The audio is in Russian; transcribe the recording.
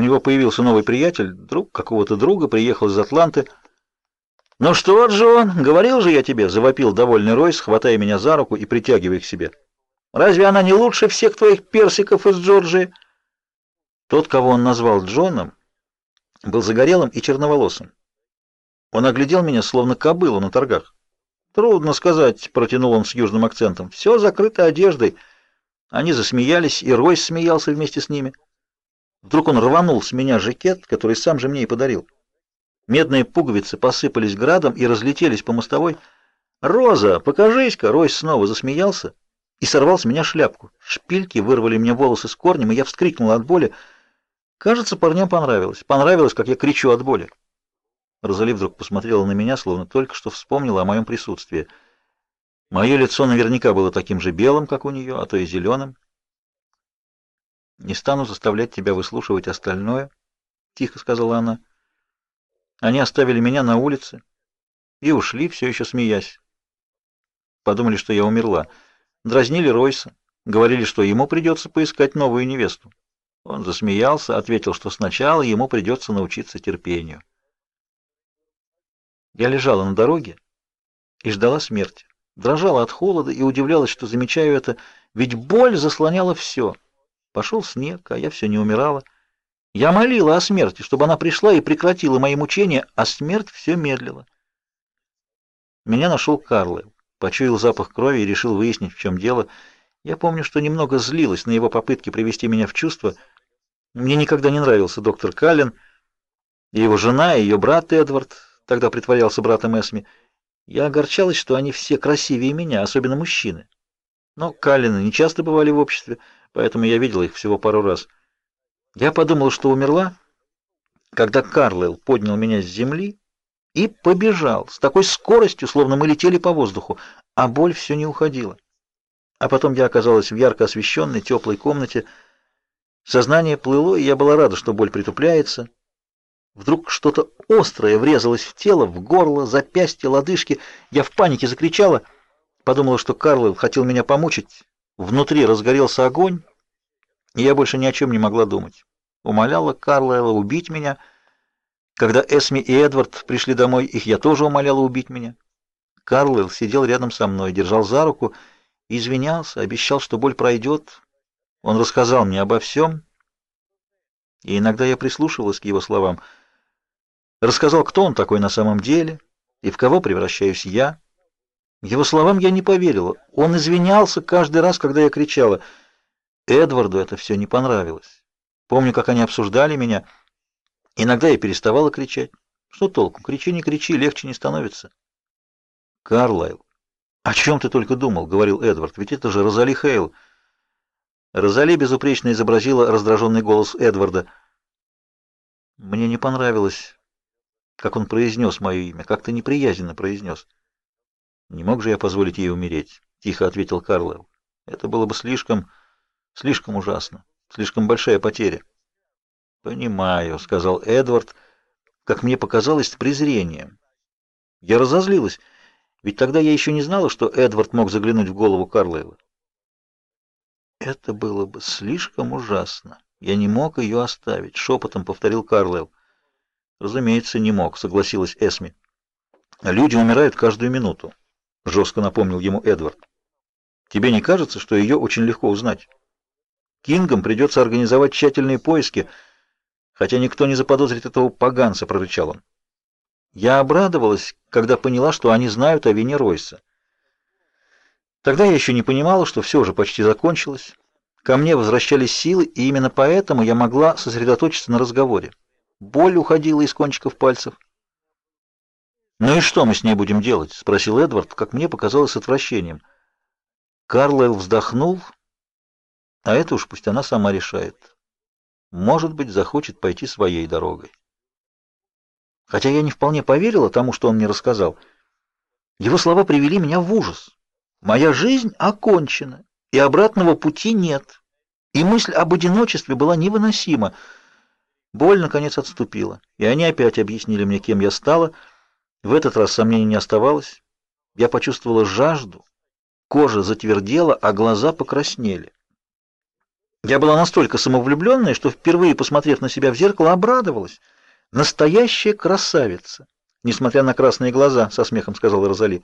У него появился новый приятель, друг какого-то друга, приехал из Атланты. «Ну что, Джон, говорил же я тебе», — завопил довольный Ройс, хватая меня за руку и притягивая к себе. «Разве она не лучше всех твоих персиков из Джорджии?» Тот, кого он назвал Джоном, был загорелым и черноволосым. Он оглядел меня, словно кобылу на торгах. «Трудно сказать», — протянул он с южным акцентом. «Все закрыто одеждой». Они засмеялись, и Ройс смеялся вместе с ними. Вдруг он рванул с меня жакет, который сам же мне и подарил. Медные пуговицы посыпались градом и разлетелись по мостовой. «Роза, покажись-ка!» Ройс снова засмеялся и сорвал с меня шляпку. Шпильки вырвали мне волосы с корнем, и я вскрикнул от боли. Кажется, парням понравилось. Понравилось, как я кричу от боли. Розали вдруг посмотрела на меня, словно только что вспомнила о моем присутствии. Мое лицо наверняка было таким же белым, как у нее, а то и зеленым. «Не стану заставлять тебя выслушивать остальное», — тихо сказала она. Они оставили меня на улице и ушли, все еще смеясь. Подумали, что я умерла. Дразнили Ройса, говорили, что ему придется поискать новую невесту. Он засмеялся, ответил, что сначала ему придется научиться терпению. Я лежала на дороге и ждала смерти. Дрожала от холода и удивлялась, что замечаю это, ведь боль заслоняла все. Пошел снег, а я все не умирала. Я молила о смерти, чтобы она пришла и прекратила мои мучения, а смерть все медлила. Меня нашел Карлайл, почуял запах крови и решил выяснить, в чем дело. Я помню, что немного злилась на его попытки привести меня в чувство. Мне никогда не нравился доктор Каллен, и его жена, и ее брат Эдвард, тогда притворялся братом Эсми. Я огорчалась, что они все красивее меня, особенно мужчины. Но Каллены не часто бывали в обществе, поэтому я видела их всего пару раз. Я подумал, что умерла, когда Карлайл поднял меня с земли и побежал с такой скоростью, словно мы летели по воздуху, а боль все не уходила. А потом я оказалась в ярко освещенной теплой комнате. Сознание плыло, и я была рада, что боль притупляется. Вдруг что-то острое врезалось в тело, в горло, запястье, лодыжки. Я в панике закричала, подумала, что Карлайл хотел меня помучить. Внутри разгорелся огонь, и я больше ни о чем не могла думать. Умоляла Карлайла убить меня. Когда Эсми и Эдвард пришли домой, их я тоже умоляла убить меня. Карлайл сидел рядом со мной, держал за руку, извинялся, обещал, что боль пройдет. Он рассказал мне обо всем, и иногда я прислушивалась к его словам. Рассказал, кто он такой на самом деле и в кого превращаюсь я. Его словам я не поверила. Он извинялся каждый раз, когда я кричала — Эдварду это все не понравилось. Помню, как они обсуждали меня. Иногда я переставала кричать. Что толку? Кричи, не кричи, легче не становится. Карлайл, о чем ты только думал, говорил Эдвард, ведь это же Розали Хейл. Розали безупречно изобразила раздраженный голос Эдварда. Мне не понравилось, как он произнес мое имя, как-то неприязненно произнес. Не мог же я позволить ей умереть, тихо ответил Карлайл. Это было бы слишком Слишком ужасно. Слишком большая потеря. Понимаю, сказал Эдвард, как мне показалось, с презрением. Я разозлилась, ведь тогда я еще не знала, что Эдвард мог заглянуть в голову Карлайла. Это было бы слишком ужасно. Я не мог ее оставить, шепотом повторил Карлайл. Разумеется, не мог, согласилась Эсми. Люди умирают каждую минуту, жестко напомнил ему Эдвард. Тебе не кажется, что ее очень легко узнать? Кингам придется организовать тщательные поиски, хотя никто не заподозрит этого поганца, прорычал он. Я обрадовалась, когда поняла, что они знают о вине Ройса. Тогда я еще не понимала, что все уже почти закончилось. Ко мне возвращались силы, и именно поэтому я могла сосредоточиться на разговоре. Боль уходила из кончиков пальцев. «Ну и что мы с ней будем делать?» — спросил Эдвард, как мне показалось с отвращением. Карлайл вздохнул а это уж пусть она сама решает. Может быть, захочет пойти своей дорогой. Хотя я не вполне поверила тому, что он мне рассказал. Его слова привели меня в ужас. Моя жизнь окончена, и обратного пути нет. И мысль об одиночестве была невыносима. Боль наконец отступила, и они опять объяснили мне, кем я стала. В этот раз сомнений не оставалось. Я почувствовала жажду, кожа затвердела, а глаза покраснели. Я была настолько самовлюбленная, что впервые, посмотрев на себя в зеркало, обрадовалась. Настоящая красавица, несмотря на красные глаза, со смехом сказала Розали.